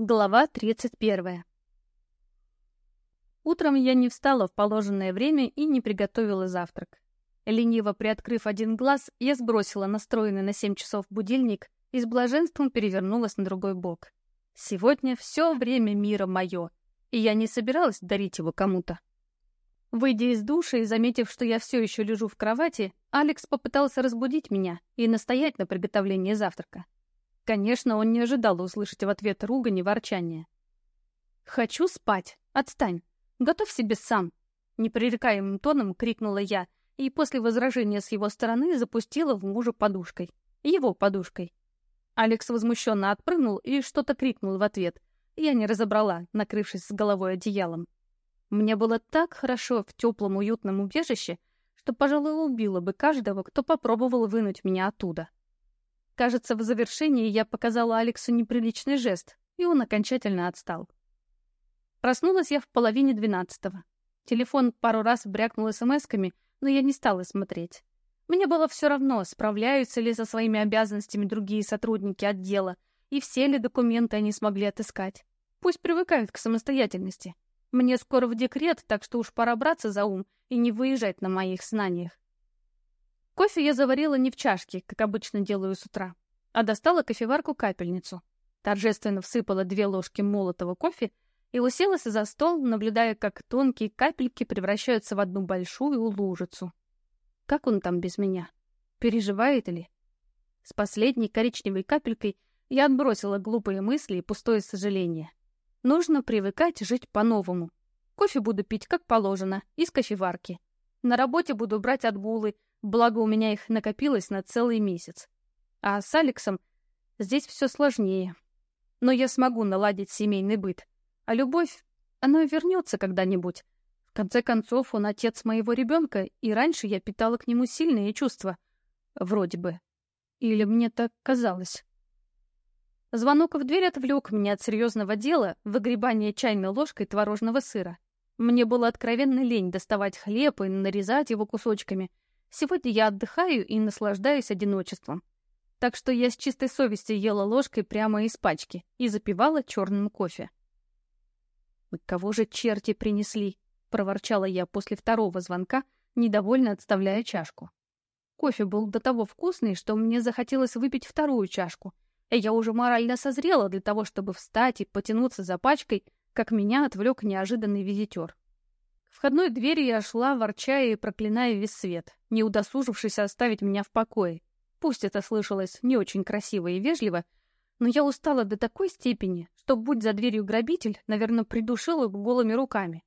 Глава 31. Утром я не встала в положенное время и не приготовила завтрак. Лениво приоткрыв один глаз, я сбросила настроенный на 7 часов будильник и с блаженством перевернулась на другой бок. Сегодня все время мира мое, и я не собиралась дарить его кому-то. Выйдя из душа и заметив, что я все еще лежу в кровати, Алекс попытался разбудить меня и настоять на приготовлении завтрака. Конечно, он не ожидал услышать в ответ ругань и ворчание. «Хочу спать! Отстань! Готовь себе сам!» Непререкаемым тоном крикнула я, и после возражения с его стороны запустила в мужа подушкой. Его подушкой. Алекс возмущенно отпрыгнул и что-то крикнул в ответ. Я не разобрала, накрывшись с головой одеялом. Мне было так хорошо в теплом уютном убежище, что, пожалуй, убило бы каждого, кто попробовал вынуть меня оттуда. Кажется, в завершении я показала Алексу неприличный жест, и он окончательно отстал. Проснулась я в половине двенадцатого. Телефон пару раз брякнул смс-ками, но я не стала смотреть. Мне было все равно, справляются ли со своими обязанностями другие сотрудники отдела, и все ли документы они смогли отыскать. Пусть привыкают к самостоятельности. Мне скоро в декрет, так что уж пора браться за ум и не выезжать на моих знаниях. Кофе я заварила не в чашке, как обычно делаю с утра, а достала кофеварку-капельницу. Торжественно всыпала две ложки молотого кофе и уселась за стол, наблюдая, как тонкие капельки превращаются в одну большую лужицу. Как он там без меня? Переживает ли? С последней коричневой капелькой я отбросила глупые мысли и пустое сожаление. Нужно привыкать жить по-новому. Кофе буду пить как положено, из кофеварки. На работе буду брать отгулы, благо у меня их накопилось на целый месяц. А с Алексом здесь все сложнее. Но я смогу наладить семейный быт. А любовь, она вернется когда-нибудь. В конце концов, он отец моего ребенка, и раньше я питала к нему сильные чувства. Вроде бы. Или мне так казалось. Звонок в дверь отвлек меня от серьезного дела выгребания чайной ложкой творожного сыра. Мне было откровенно лень доставать хлеб и нарезать его кусочками — Сегодня я отдыхаю и наслаждаюсь одиночеством. Так что я с чистой совестью ела ложкой прямо из пачки и запивала черным кофе. «Кого же черти принесли?» — проворчала я после второго звонка, недовольно отставляя чашку. Кофе был до того вкусный, что мне захотелось выпить вторую чашку, и я уже морально созрела для того, чтобы встать и потянуться за пачкой, как меня отвлек неожиданный визитер. Входной двери я шла, ворча и проклиная весь свет, не удосужившись оставить меня в покое. Пусть это слышалось не очень красиво и вежливо, но я устала до такой степени, что, будь за дверью грабитель, наверное, придушила бы голыми руками.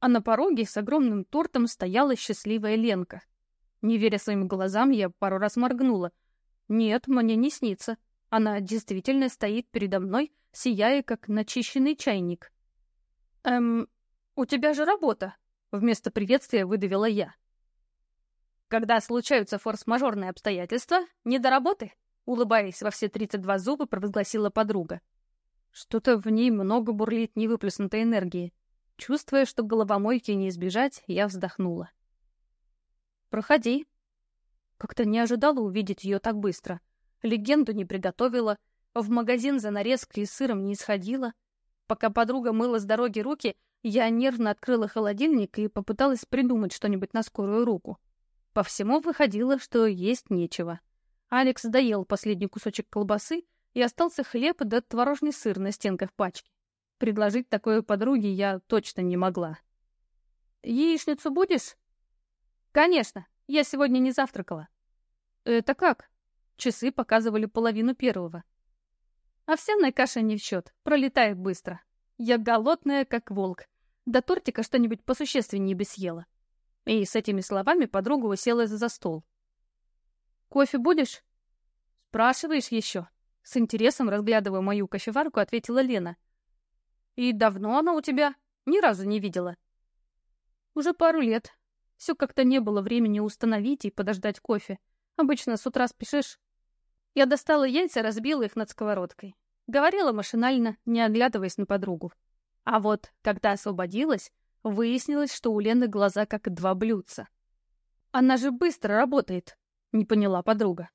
А на пороге с огромным тортом стояла счастливая Ленка. Не веря своим глазам, я пару раз моргнула. Нет, мне не снится. Она действительно стоит передо мной, сияя, как начищенный чайник. «Эм, у тебя же работа!» Вместо приветствия выдавила я. Когда случаются форс-мажорные обстоятельства, не до работы, улыбаясь во все 32 зуба, провозгласила подруга. Что-то в ней много бурлит невыплеснутой энергии. Чувствуя, что головомойки не избежать, я вздохнула. «Проходи». Как-то не ожидала увидеть ее так быстро. Легенду не приготовила, в магазин за нарезкой и сыром не исходила. Пока подруга мыла с дороги руки, я нервно открыла холодильник и попыталась придумать что-нибудь на скорую руку. По всему выходило, что есть нечего. Алекс доел последний кусочек колбасы, и остался хлеб да творожный сыр на стенках пачки. Предложить такое подруге я точно не могла. «Яичницу будешь?» «Конечно, я сегодня не завтракала». «Это как?» Часы показывали половину первого. Овсяная каша не в счет, пролетает быстро. Я голодная, как волк. До тортика что-нибудь посущественнее бы съела. И с этими словами подруга уселась за стол. «Кофе будешь?» «Спрашиваешь еще?» С интересом, разглядывая мою кофеварку, ответила Лена. «И давно она у тебя? Ни разу не видела». «Уже пару лет. Все как-то не было времени установить и подождать кофе. Обычно с утра спешишь». Я достала яйца, разбила их над сковородкой. Говорила машинально, не оглядываясь на подругу. А вот, когда освободилась, выяснилось, что у Лены глаза как два блюдца. «Она же быстро работает», — не поняла подруга.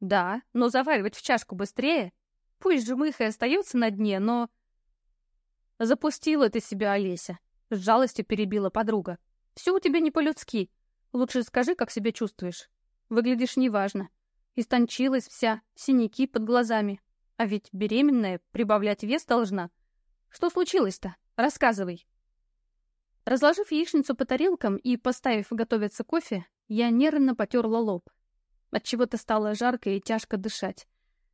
«Да, но заваривать в чашку быстрее. Пусть жмых и остается на дне, но... Запустила ты себя, Олеся. С жалостью перебила подруга. Все у тебя не по-людски. Лучше скажи, как себя чувствуешь. Выглядишь неважно. Истончилась вся, синяки под глазами. А ведь беременная прибавлять вес должна. Что случилось-то? Рассказывай. Разложив яичницу по тарелкам и поставив готовиться кофе, я нервно потерла лоб. Отчего-то стало жарко и тяжко дышать.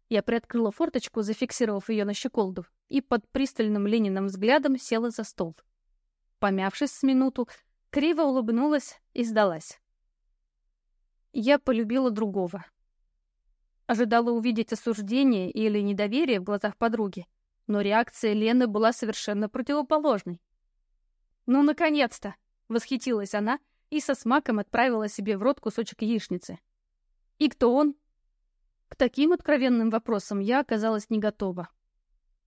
Я приоткрыла форточку, зафиксировав ее на щеколду, и под пристальным Лениным взглядом села за стол. Помявшись с минуту, криво улыбнулась и сдалась. Я полюбила другого. Ожидала увидеть осуждение или недоверие в глазах подруги, но реакция Лены была совершенно противоположной. «Ну, наконец-то!» — восхитилась она и со смаком отправила себе в рот кусочек яичницы. «И кто он?» К таким откровенным вопросам я оказалась не готова.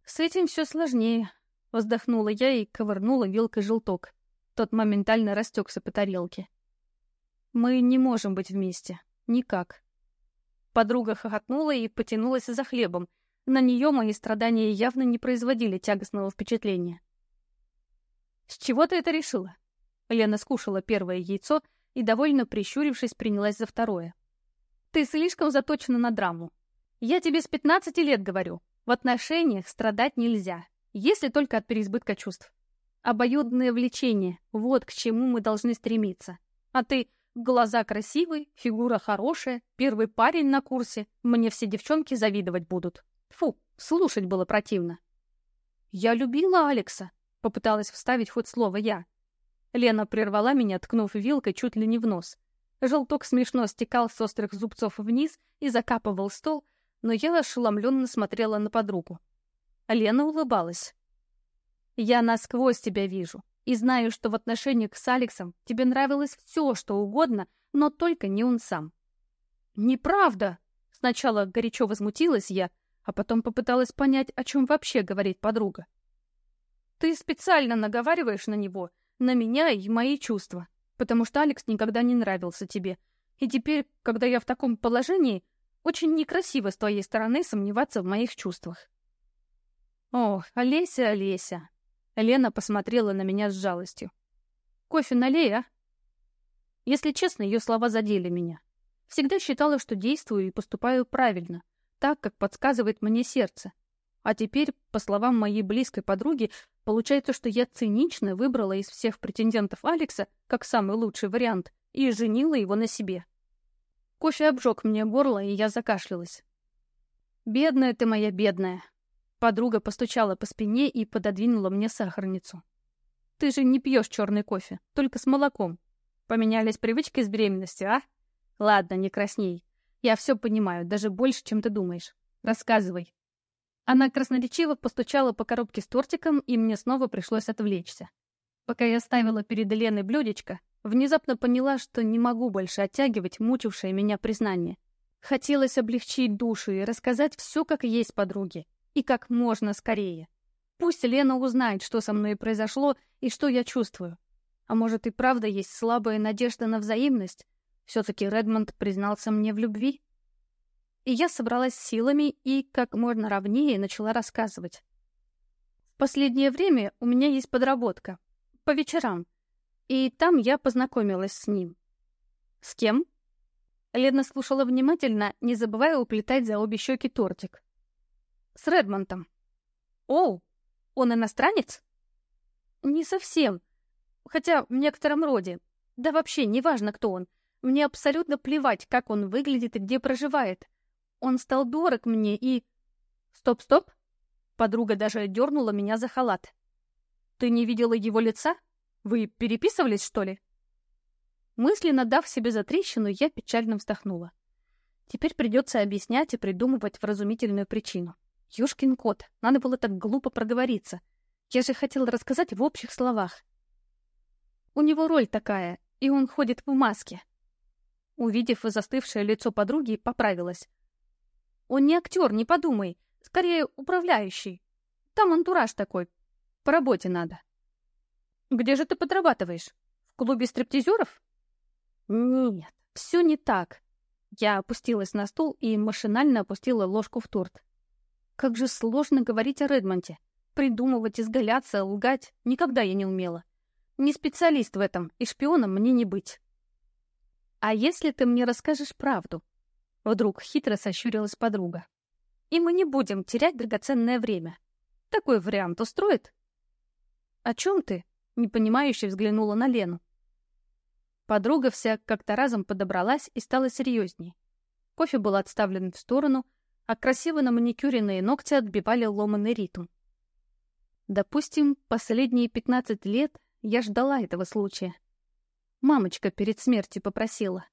«С этим все сложнее», — вздохнула я и ковырнула вилкой желток. Тот моментально растекся по тарелке. «Мы не можем быть вместе. Никак». Подруга хохотнула и потянулась за хлебом. На нее мои страдания явно не производили тягостного впечатления. «С чего ты это решила?» Лена скушала первое яйцо и, довольно прищурившись, принялась за второе. Ты слишком заточена на драму. Я тебе с 15 лет говорю. В отношениях страдать нельзя, если только от переизбытка чувств. Обоюдное влечение — вот к чему мы должны стремиться. А ты — глаза красивые, фигура хорошая, первый парень на курсе, мне все девчонки завидовать будут. Фу, слушать было противно. Я любила Алекса, — попыталась вставить хоть слово я. Лена прервала меня, ткнув вилкой чуть ли не в нос. Желток смешно стекал с острых зубцов вниз и закапывал стол, но я ошеломленно смотрела на подругу. Лена улыбалась. «Я насквозь тебя вижу и знаю, что в отношениях с Алексом тебе нравилось все, что угодно, но только не он сам». «Неправда!» Сначала горячо возмутилась я, а потом попыталась понять, о чем вообще говорит подруга. «Ты специально наговариваешь на него, на меня и мои чувства потому что Алекс никогда не нравился тебе. И теперь, когда я в таком положении, очень некрасиво с твоей стороны сомневаться в моих чувствах. Ох, Олеся, Олеся. Лена посмотрела на меня с жалостью. Кофе налей, а? Если честно, ее слова задели меня. Всегда считала, что действую и поступаю правильно, так, как подсказывает мне сердце. А теперь, по словам моей близкой подруги, получается, что я цинично выбрала из всех претендентов Алекса как самый лучший вариант и женила его на себе. Кофе обжег мне горло, и я закашлялась. «Бедная ты моя, бедная!» Подруга постучала по спине и пододвинула мне сахарницу. «Ты же не пьешь черный кофе, только с молоком. Поменялись привычки с беременностью, а? Ладно, не красней. Я все понимаю, даже больше, чем ты думаешь. Рассказывай». Она красноречиво постучала по коробке с тортиком, и мне снова пришлось отвлечься. Пока я ставила перед Леной блюдечко, внезапно поняла, что не могу больше оттягивать мучившее меня признание. Хотелось облегчить душу и рассказать все, как есть подруге, и как можно скорее. Пусть Лена узнает, что со мной произошло и что я чувствую. А может и правда есть слабая надежда на взаимность? Все-таки Редмонд признался мне в любви? и я собралась силами и как можно ровнее начала рассказывать. В последнее время у меня есть подработка. По вечерам. И там я познакомилась с ним. С кем? Лена слушала внимательно, не забывая уплетать за обе щеки тортик. С Редмонтом. Оу, он иностранец? Не совсем. Хотя в некотором роде. Да вообще, неважно, кто он. Мне абсолютно плевать, как он выглядит и где проживает. Он стал дорог мне и... Стоп, стоп. Подруга даже дернула меня за халат. Ты не видела его лица? Вы переписывались, что ли? Мысленно дав себе затрещину, я печально вздохнула. Теперь придется объяснять и придумывать вразумительную причину. Ёшкин кот, надо было так глупо проговориться. Я же хотела рассказать в общих словах. У него роль такая, и он ходит в маске. Увидев застывшее лицо подруги, поправилась. Он не актер, не подумай. Скорее, управляющий. Там антураж такой. По работе надо. Где же ты подрабатываешь? В клубе стриптизеров? Нет, все не так. Я опустилась на стул и машинально опустила ложку в торт. Как же сложно говорить о Редмонте. Придумывать, изгаляться, лгать никогда я не умела. Не специалист в этом, и шпионом мне не быть. «А если ты мне расскажешь правду?» Вдруг хитро сощурилась подруга. «И мы не будем терять драгоценное время. Такой вариант устроит?» «О чем ты?» — непонимающе взглянула на Лену. Подруга вся как-то разом подобралась и стала серьезней. Кофе был отставлен в сторону, а красиво на маникюренные ногти отбивали ломанный ритм. Допустим, последние пятнадцать лет я ждала этого случая. Мамочка перед смертью попросила.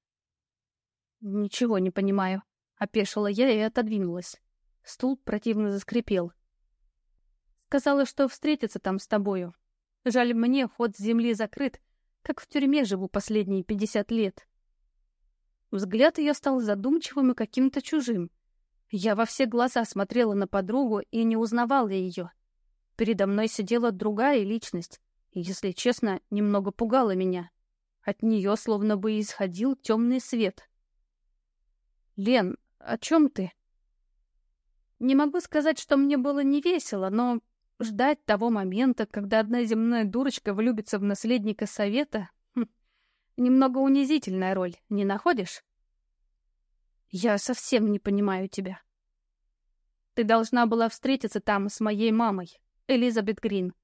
«Ничего не понимаю», — опешила я и отодвинулась. Стул противно заскрипел. «Сказала, что встретиться там с тобою. Жаль мне, ход с земли закрыт, как в тюрьме живу последние пятьдесят лет». Взгляд ее стал задумчивым и каким-то чужим. Я во все глаза смотрела на подругу и не узнавала ее. Передо мной сидела другая личность, и, если честно, немного пугала меня. От нее словно бы исходил темный свет. «Лен, о чем ты?» Не могу сказать, что мне было не весело, но ждать того момента, когда одна земная дурочка влюбится в наследника совета, хм, немного унизительная роль, не находишь? Я совсем не понимаю тебя. Ты должна была встретиться там с моей мамой, Элизабет Грин.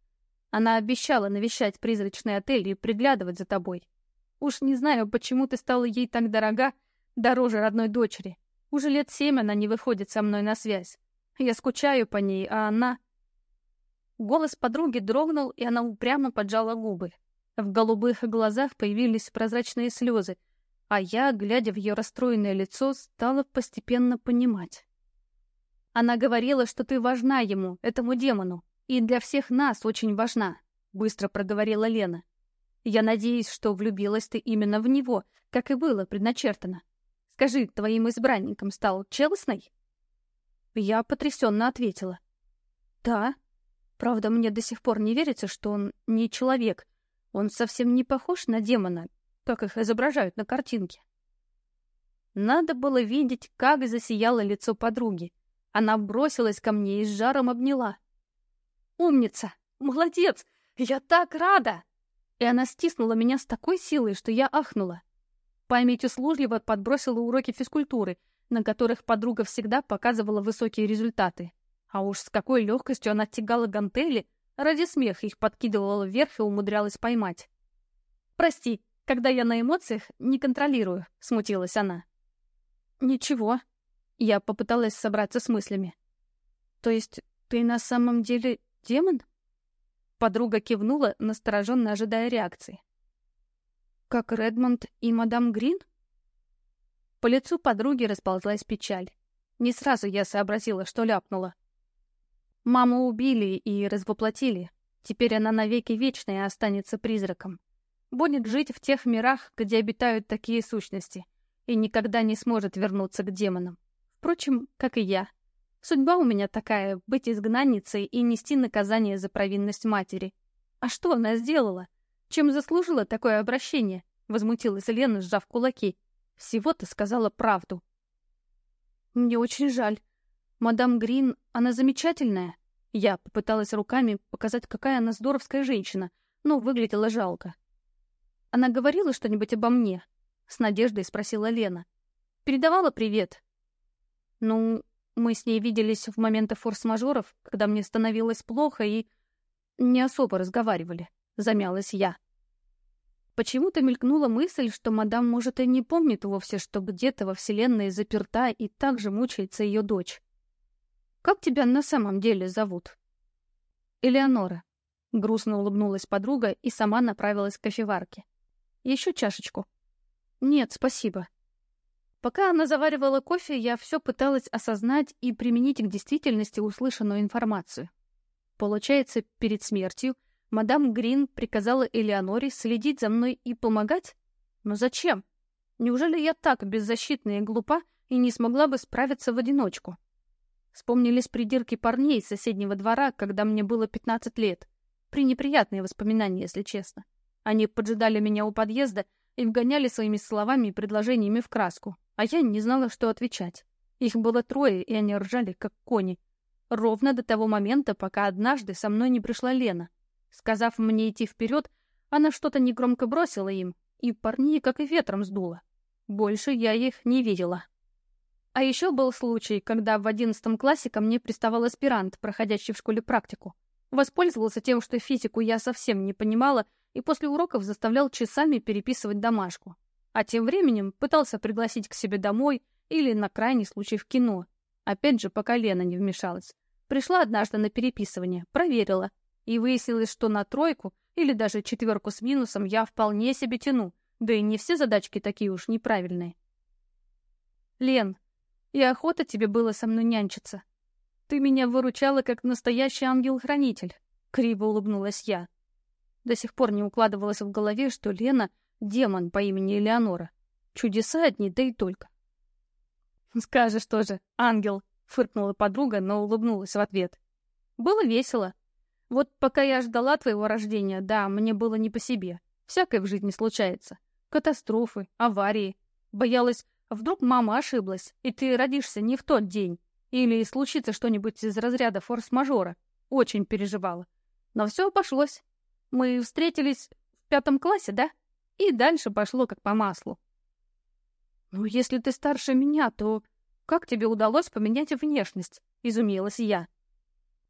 Она обещала навещать призрачный отель и приглядывать за тобой. Уж не знаю, почему ты стала ей так дорога, дороже родной дочери. Уже лет семь она не выходит со мной на связь. Я скучаю по ней, а она... Голос подруги дрогнул, и она упрямо поджала губы. В голубых глазах появились прозрачные слезы, а я, глядя в ее расстроенное лицо, стала постепенно понимать. Она говорила, что ты важна ему, этому демону, и для всех нас очень важна, — быстро проговорила Лена. Я надеюсь, что влюбилась ты именно в него, как и было предначертано. Скажи, твоим избранником стал Челсный?» Я потрясенно ответила. «Да. Правда, мне до сих пор не верится, что он не человек. Он совсем не похож на демона, как их изображают на картинке». Надо было видеть, как засияло лицо подруги. Она бросилась ко мне и с жаром обняла. «Умница! Молодец! Я так рада!» И она стиснула меня с такой силой, что я ахнула. Память услужливо подбросила уроки физкультуры, на которых подруга всегда показывала высокие результаты. А уж с какой легкостью она тягала гантели, ради смеха их подкидывала вверх и умудрялась поймать. «Прости, когда я на эмоциях, не контролирую», — смутилась она. «Ничего». Я попыталась собраться с мыслями. «То есть ты на самом деле демон?» Подруга кивнула, настороженно ожидая реакции. «Как Редмонд и мадам Грин?» По лицу подруги расползлась печаль. Не сразу я сообразила, что ляпнула. Маму убили и развоплотили. Теперь она навеки вечная останется призраком. Будет жить в тех мирах, где обитают такие сущности, и никогда не сможет вернуться к демонам. Впрочем, как и я. Судьба у меня такая — быть изгнанницей и нести наказание за провинность матери. А что она сделала? Чем заслужила такое обращение? Возмутилась Лена, сжав кулаки. Всего-то сказала правду. Мне очень жаль. Мадам Грин, она замечательная. Я попыталась руками показать, какая она здоровская женщина, но выглядела жалко. Она говорила что-нибудь обо мне? С надеждой спросила Лена. Передавала привет. Ну, мы с ней виделись в моменты форс-мажоров, когда мне становилось плохо, и не особо разговаривали. Замялась я. Почему-то мелькнула мысль, что мадам, может, и не помнит вовсе, что где-то во Вселенной заперта и так же мучается ее дочь. «Как тебя на самом деле зовут?» «Элеонора», — грустно улыбнулась подруга и сама направилась к кофеварке. «Еще чашечку?» «Нет, спасибо», Пока она заваривала кофе, я все пыталась осознать и применить к действительности услышанную информацию. Получается, перед смертью мадам Грин приказала Элеоноре следить за мной и помогать? Но зачем? Неужели я так беззащитна и глупа и не смогла бы справиться в одиночку? Вспомнились придирки парней из соседнего двора, когда мне было 15 лет. Пренеприятные воспоминания, если честно. Они поджидали меня у подъезда и вгоняли своими словами и предложениями в краску, а я не знала, что отвечать. Их было трое, и они ржали, как кони. Ровно до того момента, пока однажды со мной не пришла Лена. Сказав мне идти вперед, она что-то негромко бросила им, и парней как и ветром сдуло. Больше я их не видела. А еще был случай, когда в одиннадцатом классе ко мне приставал аспирант, проходящий в школе практику. Воспользовался тем, что физику я совсем не понимала, и после уроков заставлял часами переписывать домашку. А тем временем пытался пригласить к себе домой или, на крайний случай, в кино. Опять же, пока Лена не вмешалась. Пришла однажды на переписывание, проверила. И выяснилось, что на тройку или даже четверку с минусом я вполне себе тяну. Да и не все задачки такие уж неправильные. Лен, и охота тебе было со мной нянчиться. Ты меня выручала как настоящий ангел-хранитель. Криво улыбнулась я. До сих пор не укладывалось в голове, что Лена — демон по имени Элеонора. Чудеса одни, да и только. «Скажешь тоже, ангел!» — фыркнула подруга, но улыбнулась в ответ. «Было весело. Вот пока я ждала твоего рождения, да, мне было не по себе. Всякое в жизни случается. Катастрофы, аварии. Боялась, вдруг мама ошиблась, и ты родишься не в тот день. Или случится что-нибудь из разряда форс-мажора. Очень переживала. Но все обошлось. Мы встретились в пятом классе, да? И дальше пошло как по маслу. «Ну, если ты старше меня, то как тебе удалось поменять внешность?» — изумилась я.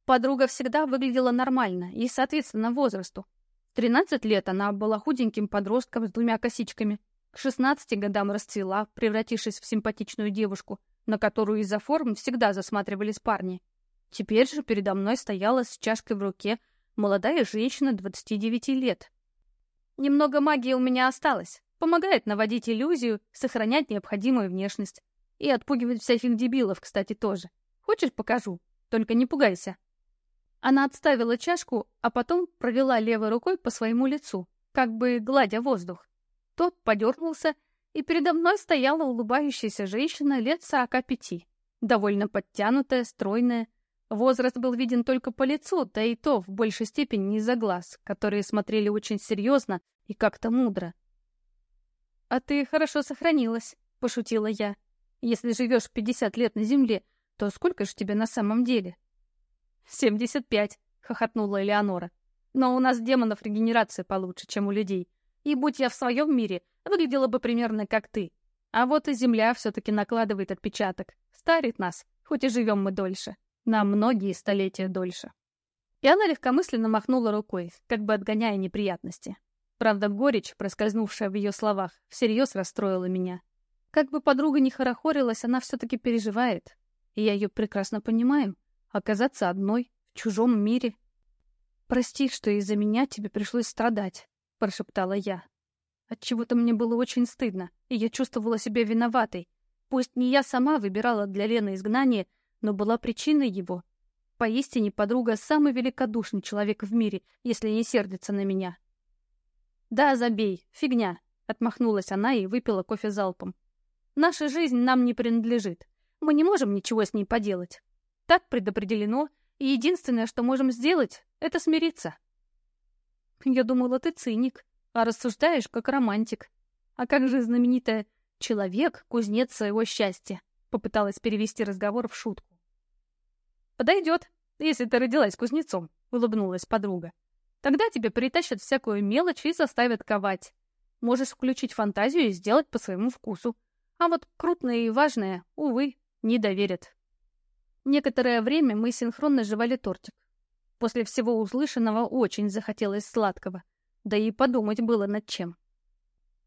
Подруга всегда выглядела нормально и, соответственно, возрасту. В 13 лет она была худеньким подростком с двумя косичками. К 16 годам расцвела, превратившись в симпатичную девушку, на которую из-за форм всегда засматривались парни. Теперь же передо мной стояла с чашкой в руке молодая женщина 29 лет. Немного магии у меня осталось, Помогает наводить иллюзию, сохранять необходимую внешность. И отпугивать всяких дебилов, кстати, тоже. Хочешь, покажу? Только не пугайся. Она отставила чашку, а потом провела левой рукой по своему лицу, как бы гладя воздух. Тот подернулся, и передо мной стояла улыбающаяся женщина лет сорока пяти. Довольно подтянутая, стройная. Возраст был виден только по лицу, да и то в большей степени не за глаз, которые смотрели очень серьезно и как-то мудро. «А ты хорошо сохранилась», — пошутила я. «Если живешь пятьдесят лет на Земле, то сколько же тебе на самом деле?» «Семьдесят пять», — хохотнула Элеонора. «Но у нас демонов регенерация получше, чем у людей. И будь я в своем мире, выглядела бы примерно как ты. А вот и Земля все-таки накладывает отпечаток. Старит нас, хоть и живем мы дольше. На многие столетия дольше». И она легкомысленно махнула рукой, как бы отгоняя неприятности. Правда, горечь, проскользнувшая в ее словах, всерьез расстроила меня. Как бы подруга ни хорохорилась, она все-таки переживает. И я ее прекрасно понимаю. Оказаться одной, в чужом мире. «Прости, что из-за меня тебе пришлось страдать», — прошептала я. Отчего-то мне было очень стыдно, и я чувствовала себя виноватой. Пусть не я сама выбирала для Лены изгнание, но была причиной его. Поистине подруга — самый великодушный человек в мире, если не сердится на меня. «Да, забей, фигня», — отмахнулась она и выпила кофе залпом. «Наша жизнь нам не принадлежит. Мы не можем ничего с ней поделать. Так предопределено, и единственное, что можем сделать, — это смириться». «Я думала, ты циник, а рассуждаешь как романтик. А как же знаменитая «человек — кузнец своего счастья», — попыталась перевести разговор в шутку. «Подойдет, если ты родилась кузнецом», — улыбнулась подруга. Тогда тебе притащат всякую мелочь и заставят ковать. Можешь включить фантазию и сделать по своему вкусу. А вот крупное и важное, увы, не доверят. Некоторое время мы синхронно жевали тортик. После всего услышанного очень захотелось сладкого. Да и подумать было над чем.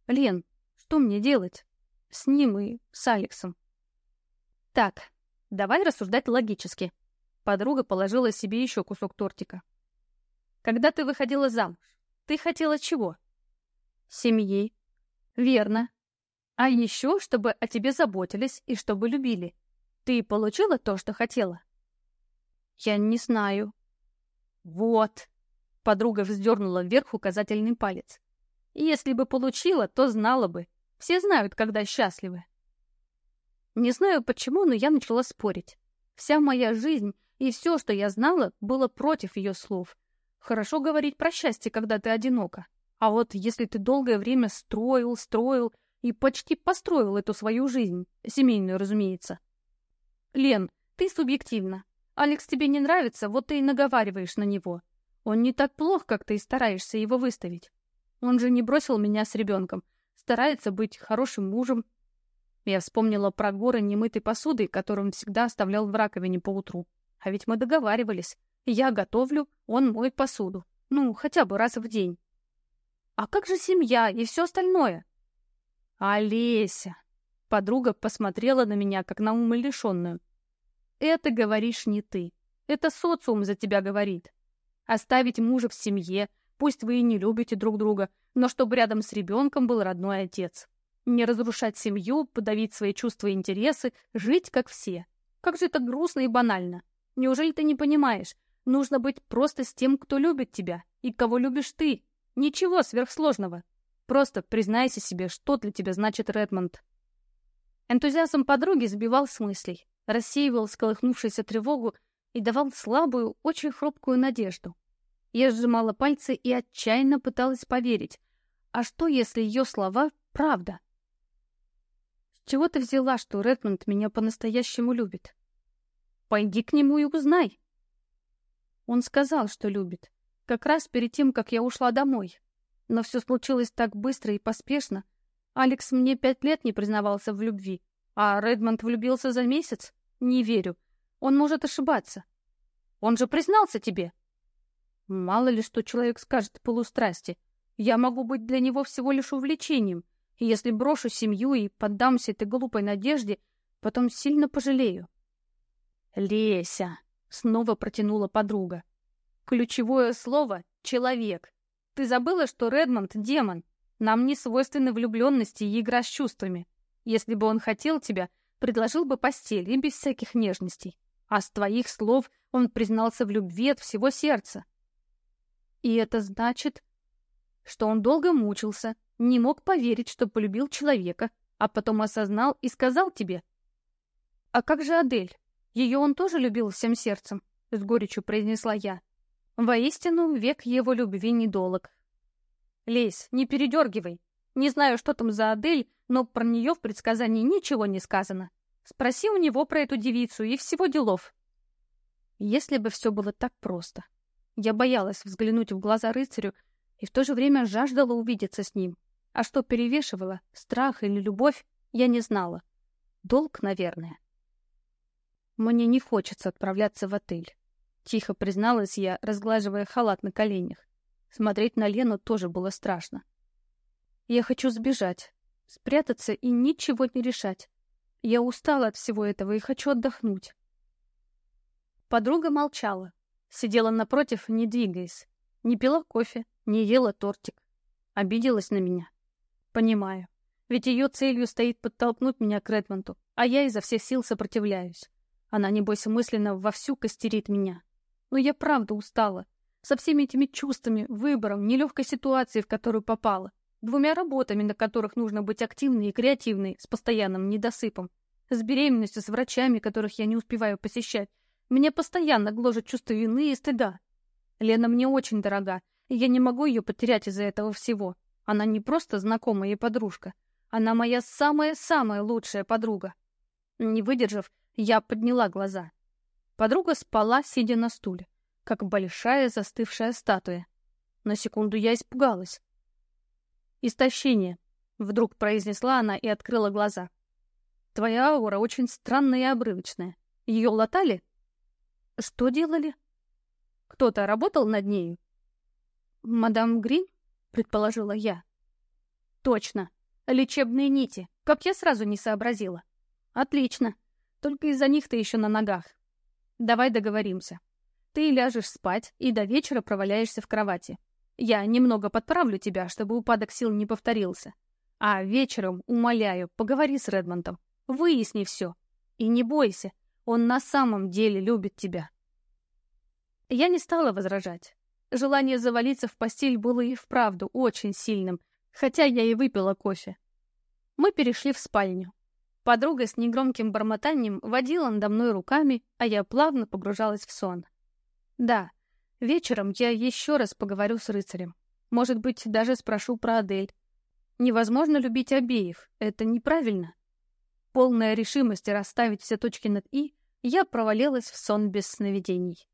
Лен, что мне делать? С ним и с Алексом. Так, давай рассуждать логически. Подруга положила себе еще кусок тортика. Когда ты выходила замуж, ты хотела чего? Семьи. Верно. А еще, чтобы о тебе заботились и чтобы любили. Ты получила то, что хотела? Я не знаю. Вот. Подруга вздернула вверх указательный палец. Если бы получила, то знала бы. Все знают, когда счастливы. Не знаю почему, но я начала спорить. Вся моя жизнь и все, что я знала, было против ее слов. Хорошо говорить про счастье, когда ты одинока. А вот если ты долгое время строил, строил и почти построил эту свою жизнь, семейную, разумеется. Лен, ты субъективна. Алекс тебе не нравится, вот ты и наговариваешь на него. Он не так плох, как ты и стараешься его выставить. Он же не бросил меня с ребенком. Старается быть хорошим мужем. Я вспомнила про горы немытой посуды, которую он всегда оставлял в раковине по утру. А ведь мы договаривались. Я готовлю, он моет посуду. Ну, хотя бы раз в день. А как же семья и все остальное? Олеся! Подруга посмотрела на меня, как на умалишенную. Это говоришь не ты. Это социум за тебя говорит. Оставить мужа в семье, пусть вы и не любите друг друга, но чтобы рядом с ребенком был родной отец. Не разрушать семью, подавить свои чувства и интересы, жить как все. Как же это грустно и банально. Неужели ты не понимаешь? Нужно быть просто с тем, кто любит тебя, и кого любишь ты. Ничего сверхсложного. Просто признайся себе, что для тебя значит Редмонд. Энтузиазм подруги сбивал с мыслей, рассеивал сколыхнувшуюся тревогу и давал слабую, очень хрупкую надежду. Я сжимала пальцы и отчаянно пыталась поверить. А что, если ее слова — правда? С чего ты взяла, что Редмонд меня по-настоящему любит? Пойди к нему и узнай. Он сказал, что любит. Как раз перед тем, как я ушла домой. Но все случилось так быстро и поспешно. Алекс мне пять лет не признавался в любви, а Редмонд влюбился за месяц? Не верю. Он может ошибаться. Он же признался тебе. Мало ли что человек скажет полустрасти. Я могу быть для него всего лишь увлечением. И если брошу семью и поддамся этой глупой надежде, потом сильно пожалею. Леся, снова протянула подруга. Ключевое слово — человек. Ты забыла, что Редмонд — демон? Нам не свойственны влюбленности и игра с чувствами. Если бы он хотел тебя, предложил бы постель и без всяких нежностей. А с твоих слов он признался в любви от всего сердца. И это значит, что он долго мучился, не мог поверить, что полюбил человека, а потом осознал и сказал тебе. «А как же Адель? Ее он тоже любил всем сердцем?» — с горечью произнесла я. Воистину, век его любви недолог. Лесь, не передергивай. Не знаю, что там за Адель, но про нее в предсказании ничего не сказано. Спроси у него про эту девицу и всего делов. Если бы все было так просто. Я боялась взглянуть в глаза рыцарю и в то же время жаждала увидеться с ним. А что перевешивало, страх или любовь, я не знала. Долг, наверное. Мне не хочется отправляться в отель. Тихо призналась я, разглаживая халат на коленях. Смотреть на Лену тоже было страшно. Я хочу сбежать, спрятаться и ничего не решать. Я устала от всего этого и хочу отдохнуть. Подруга молчала, сидела напротив, не двигаясь. Не пила кофе, не ела тортик. Обиделась на меня. Понимаю. Ведь ее целью стоит подтолкнуть меня к Редмонту, а я изо всех сил сопротивляюсь. Она, небось, мысленно вовсю костерит меня. Но я правда устала. Со всеми этими чувствами, выбором, нелегкой ситуацией, в которую попала. Двумя работами, на которых нужно быть активной и креативной, с постоянным недосыпом. С беременностью, с врачами, которых я не успеваю посещать. Меня постоянно гложет чувство вины и стыда. Лена мне очень дорога, и я не могу ее потерять из-за этого всего. Она не просто знакомая и подружка. Она моя самая-самая лучшая подруга. Не выдержав, я подняла глаза. Подруга спала, сидя на стуле, как большая застывшая статуя. На секунду я испугалась. «Истощение», — вдруг произнесла она и открыла глаза. «Твоя аура очень странная и обрывочная. Ее латали?» «Что делали?» «Кто-то работал над нею?» «Мадам Грин?» — предположила я. «Точно. Лечебные нити. Как я сразу не сообразила. Отлично. Только из-за них ты еще на ногах. Давай договоримся. Ты ляжешь спать и до вечера проваляешься в кровати. Я немного подправлю тебя, чтобы упадок сил не повторился. А вечером, умоляю, поговори с Редмондом. Выясни все. И не бойся, он на самом деле любит тебя. Я не стала возражать. Желание завалиться в постель было и вправду очень сильным, хотя я и выпила кофе. Мы перешли в спальню. Подруга с негромким бормотанием водила надо мной руками, а я плавно погружалась в сон. Да, вечером я еще раз поговорю с рыцарем. Может быть, даже спрошу про Адель. Невозможно любить обеих, это неправильно. Полная решимости расставить все точки над «и» я провалилась в сон без сновидений.